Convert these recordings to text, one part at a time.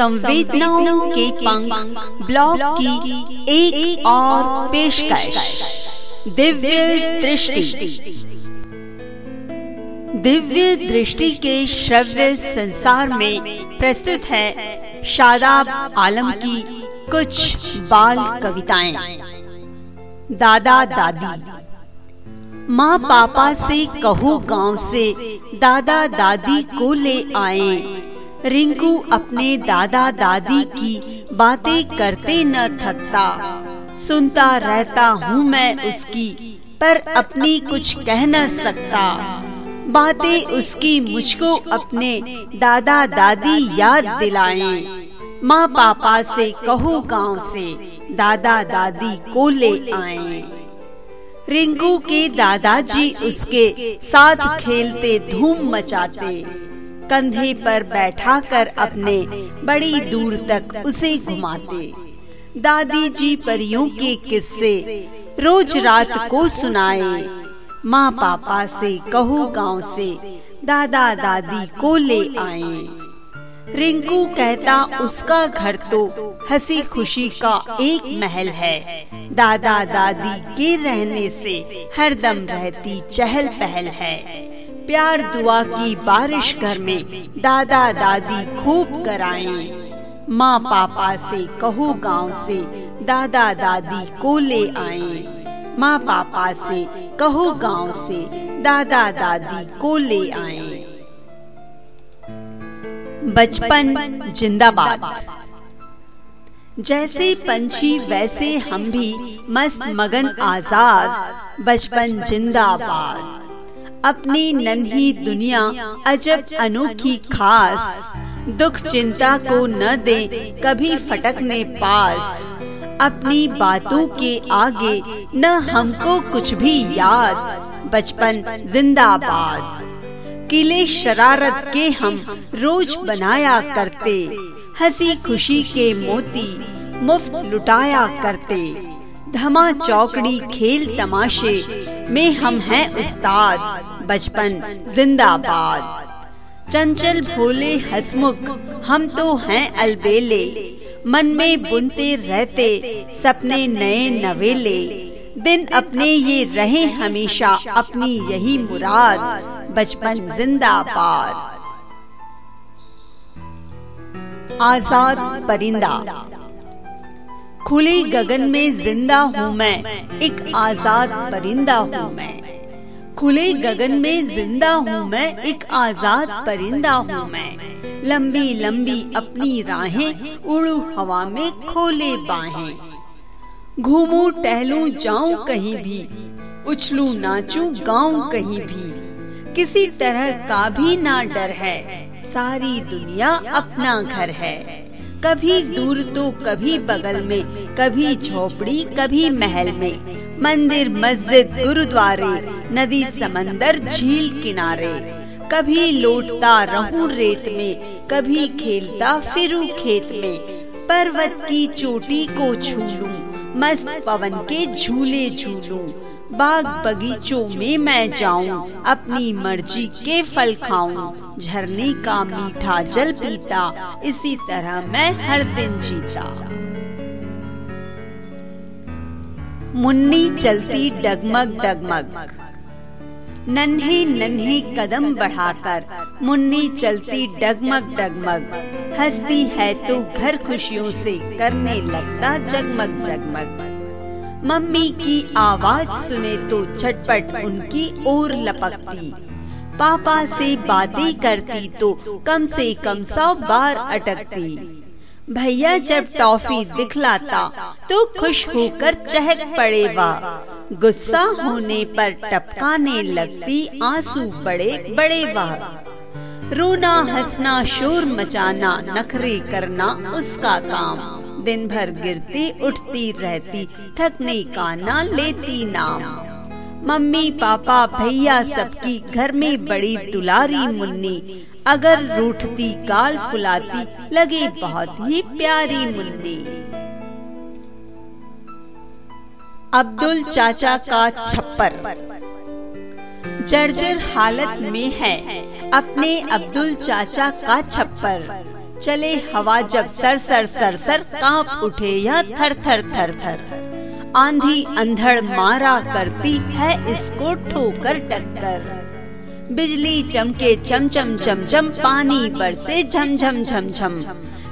संवेदनाओं के पंख ब्लॉग की एक, और पेशकश। दिव्य दृष्टि। दिव्य दृष्टि के श्रव्य संसार में प्रस्तुत है शादाब आलम की कुछ बाल कविताएँ। दादा दादी। माँ पापा से कहो गाँव से दादा दादी को ले आए। रिंकू अपने दादा दादी की बातें करते न थकता। सुनता रहता हूँ मैं उसकी, पर अपनी कुछ कह न सकता। बातें उसकी मुझको अपने दादा दादी याद दिलाए। माँ पापा से कहो गाँव से, दादा दादी को ले आए। रिंकू के दादाजी उसके साथ खेलते धूम मचाते। कंधे पर बैठाकर अपने बड़ी दूर तक उसे घुमाते। दादी जी परियों के किस्से रोज रात को सुनाए। माँ पापा से कहो गाँव से, दादा दादी को ले आए। रिंकू कहता, उसका घर तो हँसी खुशी का एक महल है। दादा दादी के रहने से हरदम रहती चहल पहल है। प्यार दुआ की बारिश घर में दादा दादी खूब कराए। माँ पापा से कहो गाँव से दादा दादी को ले आए। माँ पापा से कहो गाँव से दादा दादी को ले आए। बचपन जिंदाबाद। जैसे पंछी वैसे हम भी मस्त मगन आज़ाद, बचपन जिंदाबाद। अपनी नन्ही दुनिया अजब अनोखी खास। दुख चिंता को न दे, कभी फटकने पास। अपनी बातों के आगे न हमको कुछ भी याद। बचपन जिंदाबाद। किले शरारत के हम रोज बनाया करते। हँसी खुशी के मोती मुफ़्त लुटाया करते। धमा चौकड़ी खेल तमाशे में हम हैं उस्ताद, बचपन, जिंदाबाद। चंचल भोले हसमुख, हम तो हैं अलबेले। मन में बुनते रहते, सपने नए नवेले। दिन अपने ये रहे हमेशा, अपनी यही मुराद, बचपन जिंदाबाद। आज़ाद परिंदा। खुले गगन में ज़िंदा हूँ मैं, एक आज़ाद परिंदा हूँ मैं। खुले गगन में ज़िंदा हूँ मैं, एक आज़ाद परिंदा हूँ मैं। लंबी लंबी अपनी राहें उड़ू हवा में खोले बाहें। घूमू टहलू जाऊँ कहीं भी, उछलू नाचू गाऊं कहीं भी। किसी तरह का भी ना डर है, सारी दुनिया अपना घर है। कभी दूर तो कभी बगल में, कभी झोपड़ी, कभी महल में। मंदिर, मस्जिद, गुरुद्वारे, नदी, समंदर, झील, किनारे। कभी लौटता रहूँ रेत में, कभी खेलता फिरू खेत में। पर्वत की चोटी को छू मस्त पवन के झूले झूलूं। बाग बगीचों में मैं जाऊँ, अपनी मर्ज़ी के फल खाऊं। झरने का मीठा जल पीता, इसी तरह मैं हर दिन जीता। मुन्नी चलती डगमग डगमग। नन्हे नन्हे कदम बढ़ाकर मुन्नी चलती डगमग डगमग। हंसती है तो घर खुशियों से करने लगता जगमग जगमग। मम्मी की आवाज़ सुने तो झटपट उनकी ओर लपकती। पापा से बातें करती तो कम से कम सौ बार अटकती। भैया जब टॉफी दिखलाता तो खुश होकर चहक पड़े वाह गुस्सा होने पर टपकाने लगती आँसू बड़े बड़े वाह रोना, हंसना, शोर मचाना, नखरे करना उसका काम। दिन भर गिरती, उठती, रहती, थकने का ना लेती नाम। मम्मी, पापा, भैया सबकी घर में बड़ी दुलारी मुन्नी। अगर रूठती गाल फुलाती, लगे बहुत ही प्यारी मुन्नी। अब्दुल चाचा का छप्पर। जर्जर हालत में है, अपने अब्दुल चाचा का छप्पर। चले हवा जब सर सर सर सर, काँप उठे यह थर थर थर थर। आंधी अंधड़ मारा करती है इसको ठोकर टक्कर। बिजली चमके चमचम चमचम पानी बरसे झमझम झमझम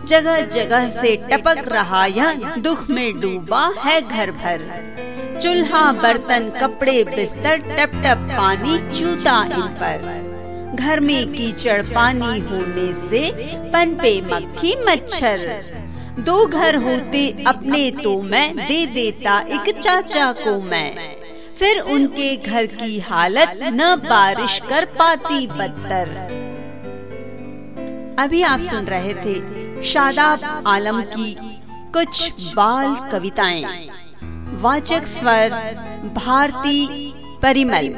जगह जगह से टपक रहा यह दुख में डूबा है घर भर। चूल्हा बर्तन कपड़े बिस्तर टप टप पानी चूता इन पर। घर में कीचड़ पानी होने से पनपे मक्खी मच्छर। दो घर होते, अपने तो मैं दे देता, एक चाचा को मैं। फिर उनके घर की हालत न बारिश कर पाती बदतर। अभी आप सुन रहे थे शादाब आलम की कुछ बाल कविताएँ। वाचक स्वर, भारती परिमल।